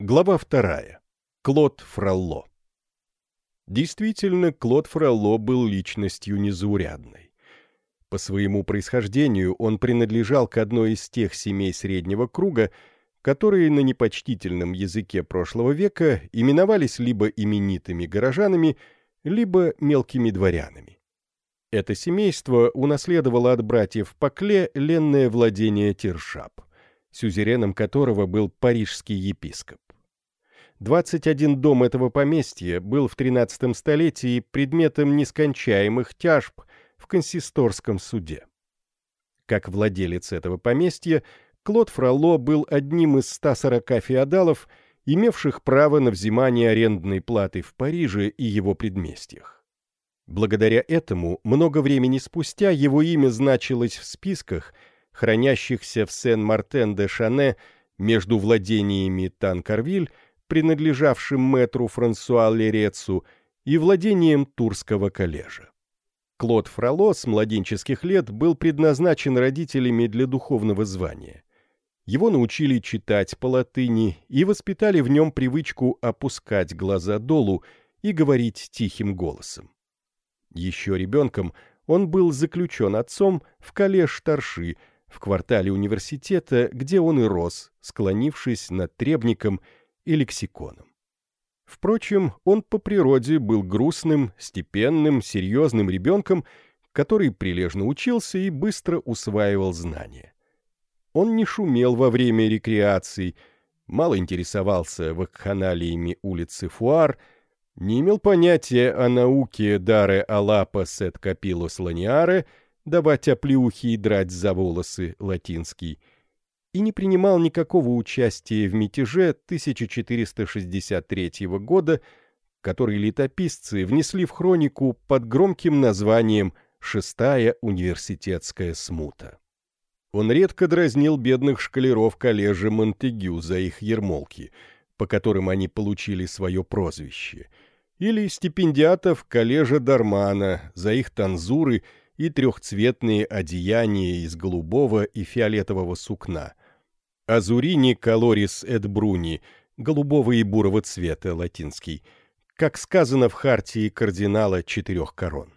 Глава вторая. Клод Фролло. Действительно, Клод Фролло был личностью незаурядной. По своему происхождению он принадлежал к одной из тех семей среднего круга, которые на непочтительном языке прошлого века именовались либо именитыми горожанами, либо мелкими дворянами. Это семейство унаследовало от братьев Пакле ленное владение Тиршап, сюзереном которого был парижский епископ. 21 дом этого поместья был в XIII столетии предметом нескончаемых тяжб в консисторском суде. Как владелец этого поместья, Клод Фролло был одним из 140 феодалов, имевших право на взимание арендной платы в Париже и его предместьях. Благодаря этому много времени спустя его имя значилось в списках, хранящихся в Сен-Мартен-де-Шане между владениями Танкарвиль принадлежавшим мэтру Франсуа Лерецу, и владением Турского коллежа. Клод Фроло с младенческих лет был предназначен родителями для духовного звания. Его научили читать по латыни и воспитали в нем привычку опускать глаза долу и говорить тихим голосом. Еще ребенком он был заключен отцом в коллеж Тарши, в квартале университета, где он и рос, склонившись над требником и лексиконом. Впрочем, он по природе был грустным, степенным, серьезным ребенком, который прилежно учился и быстро усваивал знания. Он не шумел во время рекреаций, мало интересовался вакханалиями улицы Фуар, не имел понятия о науке Даре Алапа Сет Капилос Ланиаре, давать оплеухи и драть за волосы латинский – и не принимал никакого участия в мятеже 1463 года, который летописцы внесли в хронику под громким названием «Шестая университетская смута». Он редко дразнил бедных шкалеров коллежа Монтегю за их ермолки, по которым они получили свое прозвище, или стипендиатов коллежа Дармана за их танзуры и трехцветные одеяния из голубого и фиолетового сукна – Азурини колорис эд бруни, голубого и бурого цвета, латинский, как сказано в хартии кардинала четырех корон.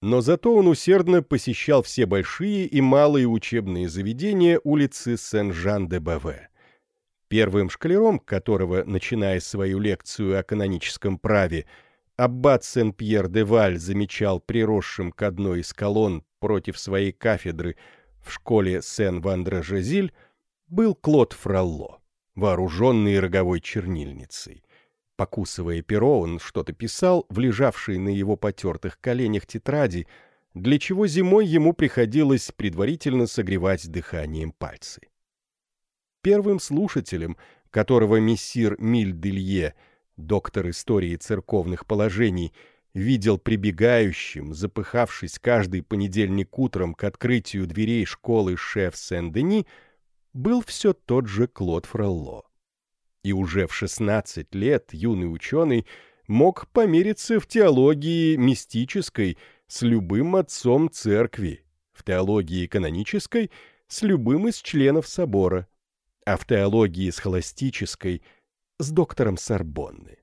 Но зато он усердно посещал все большие и малые учебные заведения улицы Сен-Жан-де-Баве. Первым шкалером, которого, начиная свою лекцию о каноническом праве, аббат Сен-Пьер-де-Валь замечал приросшим к одной из колонн против своей кафедры в школе Сен-Вандре-Жезиль, был Клод Фролло, вооруженный роговой чернильницей. Покусывая перо, он что-то писал в лежавшей на его потертых коленях тетради, для чего зимой ему приходилось предварительно согревать дыханием пальцы. Первым слушателем, которого мессир Миль Делье, доктор истории церковных положений, видел прибегающим, запыхавшись каждый понедельник утром к открытию дверей школы шеф Сен-Дени, был все тот же Клод Фролло. И уже в 16 лет юный ученый мог помериться в теологии мистической с любым отцом церкви, в теологии канонической с любым из членов собора, а в теологии схоластической с доктором Сорбонны.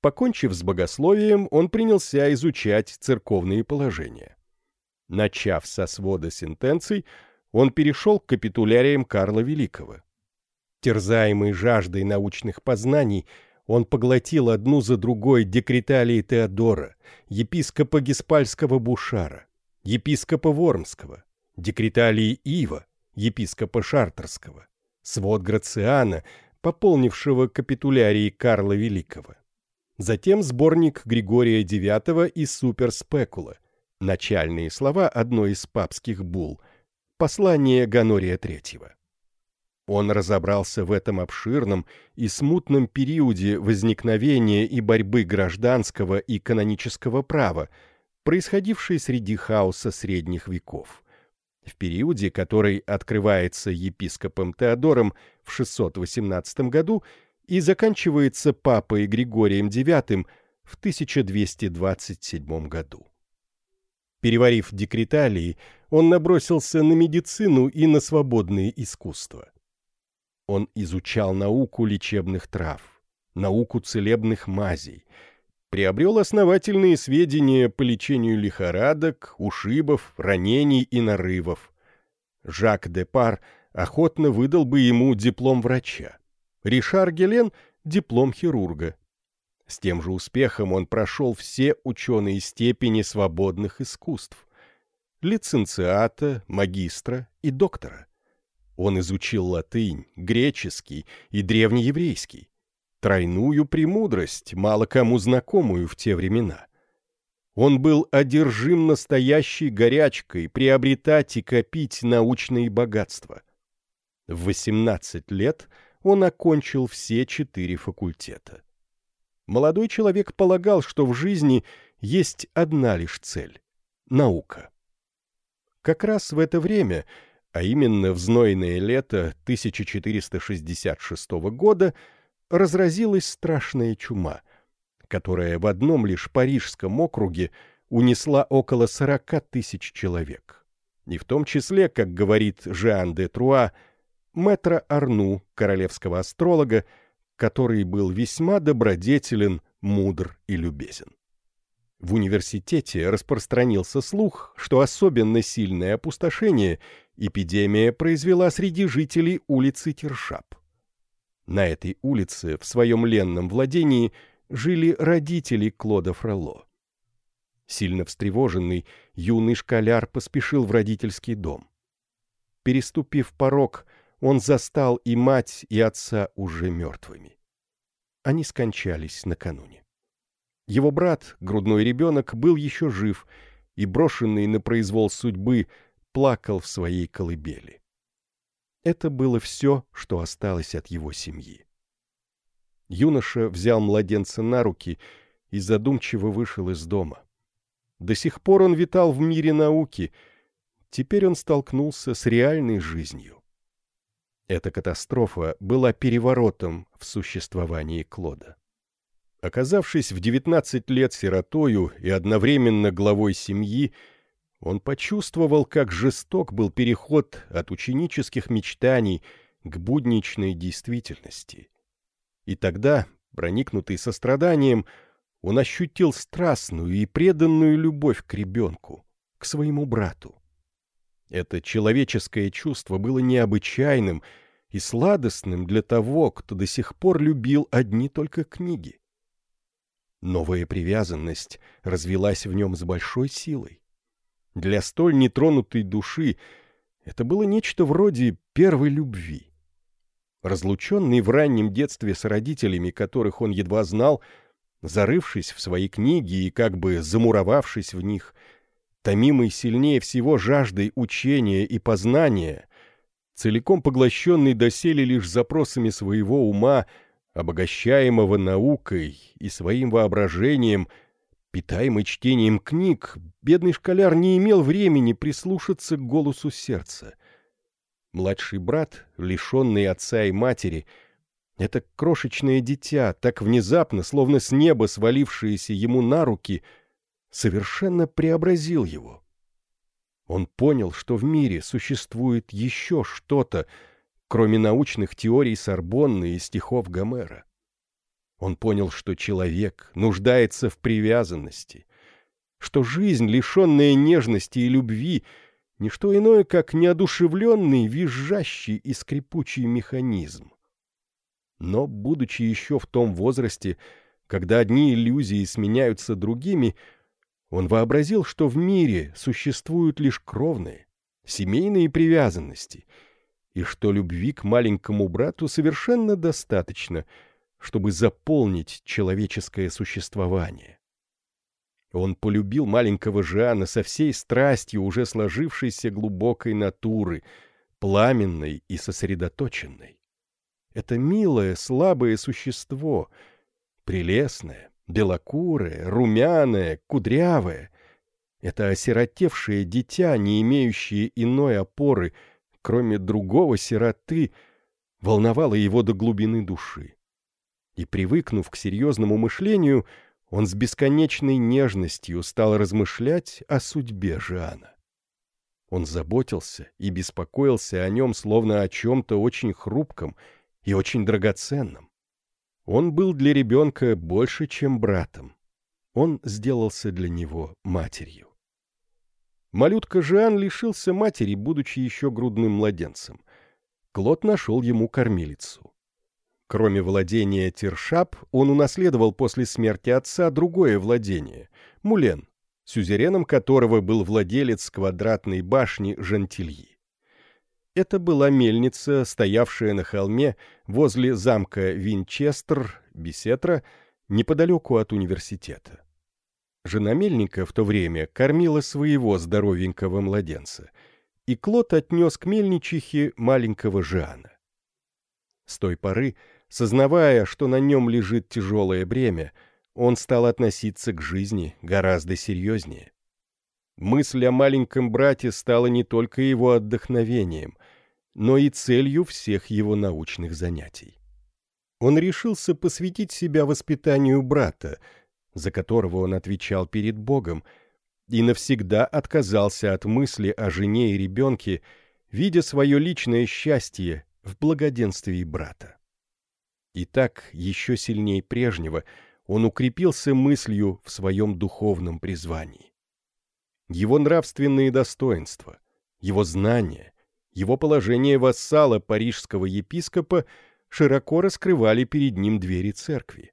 Покончив с богословием, он принялся изучать церковные положения. Начав со свода сентенций, он перешел к капитуляриям Карла Великого. Терзаемый жаждой научных познаний, он поглотил одну за другой декреталии Теодора, епископа Геспальского Бушара, епископа Вормского, декреталии Ива, епископа Шартерского, свод Грациана, пополнившего капитулярии Карла Великого. Затем сборник Григория IX и Суперспекула, начальные слова одной из папских булл, Послание Ганория III. Он разобрался в этом обширном и смутном периоде возникновения и борьбы гражданского и канонического права, происходившей среди хаоса средних веков. В периоде, который открывается епископом Теодором в 618 году и заканчивается папой Григорием IX в 1227 году. Переварив декреталии, он набросился на медицину и на свободные искусства. Он изучал науку лечебных трав, науку целебных мазей, приобрел основательные сведения по лечению лихорадок, ушибов, ранений и нарывов. Жак де Пар охотно выдал бы ему диплом врача. Ришар Гелен — диплом хирурга. С тем же успехом он прошел все ученые степени свободных искусств. Лиценциата, магистра и доктора. Он изучил латынь, греческий и древнееврейский. Тройную премудрость, мало кому знакомую в те времена. Он был одержим настоящей горячкой приобретать и копить научные богатства. В 18 лет он окончил все четыре факультета. Молодой человек полагал, что в жизни есть одна лишь цель — наука. Как раз в это время, а именно в знойное лето 1466 года, разразилась страшная чума, которая в одном лишь парижском округе унесла около 40 тысяч человек. И в том числе, как говорит Жан де Труа, мэтра Арну, королевского астролога, который был весьма добродетелен, мудр и любезен. В университете распространился слух, что особенно сильное опустошение эпидемия произвела среди жителей улицы Тершап. На этой улице, в своем ленном владении, жили родители Клода Фроло. Сильно встревоженный, юный школяр поспешил в родительский дом. Переступив порог, он застал и мать, и отца уже мертвыми. Они скончались накануне. Его брат, грудной ребенок, был еще жив и, брошенный на произвол судьбы, плакал в своей колыбели. Это было все, что осталось от его семьи. Юноша взял младенца на руки и задумчиво вышел из дома. До сих пор он витал в мире науки, теперь он столкнулся с реальной жизнью. Эта катастрофа была переворотом в существовании Клода. Оказавшись в 19 лет сиротою и одновременно главой семьи, он почувствовал, как жесток был переход от ученических мечтаний к будничной действительности. И тогда, проникнутый состраданием, он ощутил страстную и преданную любовь к ребенку, к своему брату. Это человеческое чувство было необычайным и сладостным для того, кто до сих пор любил одни только книги. Новая привязанность развелась в нем с большой силой. Для столь нетронутой души это было нечто вроде первой любви. Разлученный в раннем детстве с родителями, которых он едва знал, зарывшись в свои книги и как бы замуровавшись в них — томимый сильнее всего жаждой учения и познания, целиком поглощенный доселе лишь запросами своего ума, обогащаемого наукой и своим воображением, питаемый чтением книг, бедный школяр не имел времени прислушаться к голосу сердца. Младший брат, лишенный отца и матери, это крошечное дитя, так внезапно, словно с неба свалившееся ему на руки — совершенно преобразил его. Он понял, что в мире существует еще что-то, кроме научных теорий Сорбонны и стихов Гомера. Он понял, что человек нуждается в привязанности, что жизнь, лишенная нежности и любви, не что иное, как неодушевленный, визжащий и скрипучий механизм. Но, будучи еще в том возрасте, когда одни иллюзии сменяются другими, он вообразил, что в мире существуют лишь кровные, семейные привязанности, и что любви к маленькому брату совершенно достаточно, чтобы заполнить человеческое существование. Он полюбил маленького Жана со всей страстью уже сложившейся глубокой натуры, пламенной и сосредоточенной. Это милое, слабое существо, прелестное, белокурое, румяное, кудрявое. Это осиротевшее дитя, не имеющее иной опоры, кроме другого сироты, волновало его до глубины души. И, привыкнув к серьезному мышлению, он с бесконечной нежностью стал размышлять о судьбе Жана. Он заботился и беспокоился о нем, словно о чем-то очень хрупком и очень драгоценным. Он был для ребенка больше, чем братом. Он сделался для него матерью. Малютка Жан лишился матери, будучи еще грудным младенцем. Клод нашел ему кормилицу. Кроме владения Тиршап, он унаследовал после смерти отца другое владение — Мулен, сюзереном которого был владелец квадратной башни Жантильи. Это была мельница, стоявшая на холме возле замка Винчестер, Бесетра, неподалеку от университета. Жена мельника в то время кормила своего здоровенького младенца, и Клод отнес к мельничихе маленького Жана. С той поры, сознавая, что на нем лежит тяжелое бремя, он стал относиться к жизни гораздо серьезнее. Мысль о маленьком брате стала не только его отдохновением, но и целью всех его научных занятий. Он решился посвятить себя воспитанию брата, за которого он отвечал перед Богом, и навсегда отказался от мысли о жене и ребенке, видя свое личное счастье в благоденствии брата. И так, еще сильнее прежнего, он укрепился мыслью в своем духовном призвании. Его нравственные достоинства, его знания, его положение вассала парижского епископа широко раскрывали перед ним двери церкви.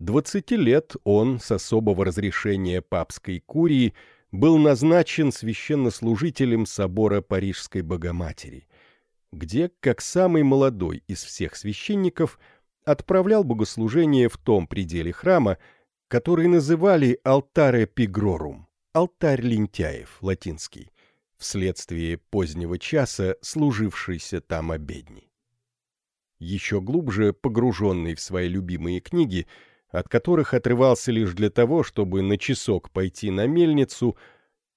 Двадцати лет он, с особого разрешения папской курии, был назначен священнослужителем собора Парижской Богоматери, где, как самый молодой из всех священников, отправлял богослужение в том пределе храма, который называли «алтаре пигрорум» — «алтарь лентяев» латинский, вследствие позднего часа, служившейся там обедни. Еще глубже погруженный в свои любимые книги, от которых отрывался лишь для того, чтобы на часок пойти на мельницу,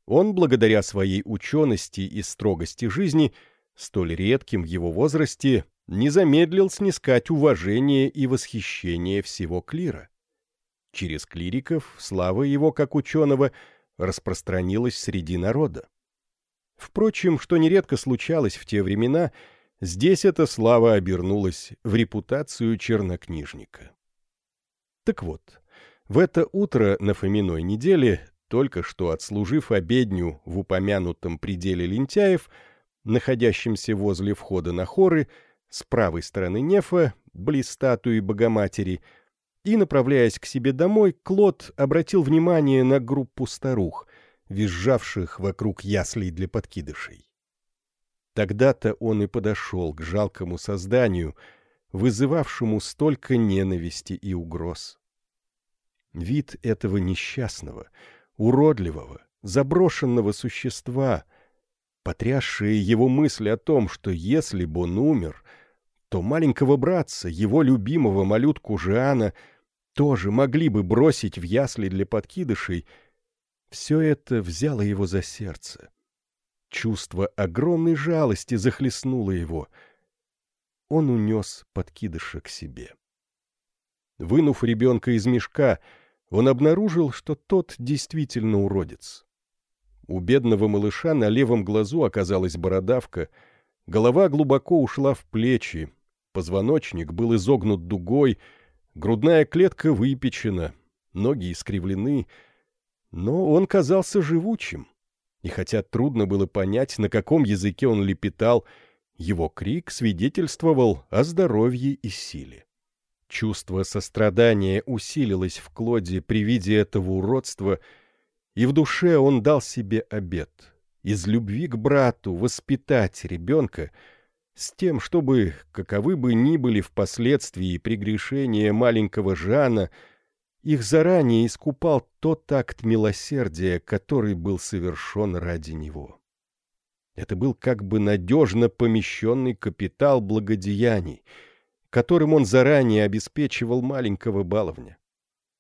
он, благодаря своей учености и строгости жизни, столь редким в его возрасте, не замедлил снискать уважение и восхищение всего клира. Через клириков слава его как ученого распространилась среди народа. Впрочем, что нередко случалось в те времена, здесь эта слава обернулась в репутацию чернокнижника. Так вот, в это утро на Фоминой неделе, только что отслужив обедню в упомянутом пределе лентяев, находящемся возле входа на хоры, с правой стороны нефа, близ статуи Богоматери, и, направляясь к себе домой, Клод обратил внимание на группу старух, визжавших вокруг яслей для подкидышей. Тогда-то он и подошел к жалкому созданию, вызывавшему столько ненависти и угроз. Вид этого несчастного, уродливого, заброшенного существа, потрясшие его мысли о том, что если бы он умер, то маленького братца, его любимого малютку Жиана, тоже могли бы бросить в ясли для подкидышей — все это взяло его за сердце. Чувство огромной жалости захлестнуло его. Он унес подкидыша к себе. Вынув ребенка из мешка, он обнаружил, что тот действительно уродец. У бедного малыша на левом глазу оказалась бородавка, голова глубоко ушла в плечи, позвоночник был изогнут дугой, грудная клетка выпечена, ноги искривлены — но он казался живучим, и хотя трудно было понять, на каком языке он лепетал, его крик свидетельствовал о здоровье и силе. Чувство сострадания усилилось в Клоде при виде этого уродства, и в душе он дал себе обет из любви к брату воспитать ребенка с тем, чтобы, каковы бы ни были впоследствии прегрешения маленького Жана, их заранее искупал тот акт милосердия, который был совершен ради него. Это был как бы надежно помещенный капитал благодеяний, которым он заранее обеспечивал маленького баловня.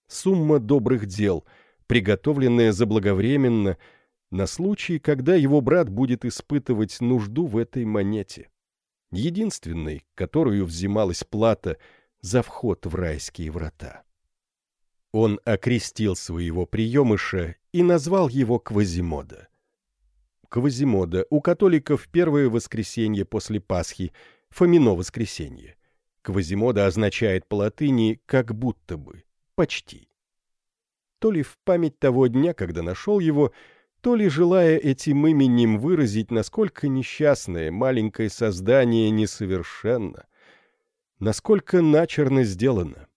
Сумма добрых дел, приготовленная заблаговременно, на случай, когда его брат будет испытывать нужду в этой монете, единственной, которую взималась плата за вход в райские врата. Он окрестил своего приемыша и назвал его Квазимода. Квазимода у католиков первое воскресенье после Пасхи, Фомино воскресенье. Квазимода означает по латыни «как будто бы», «почти». То ли в память того дня, когда нашел его, то ли желая этим именем выразить, насколько несчастное маленькое создание несовершенно, насколько начерно сделано.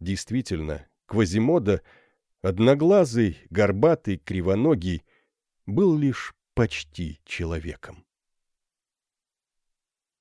Действительно, Квазимода, одноглазый, горбатый, кривоногий, был лишь почти человеком.